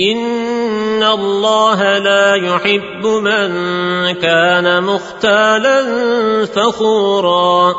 إن الله لا يحب من كان مختالا فخورا